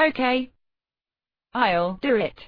Ok. I'll do it.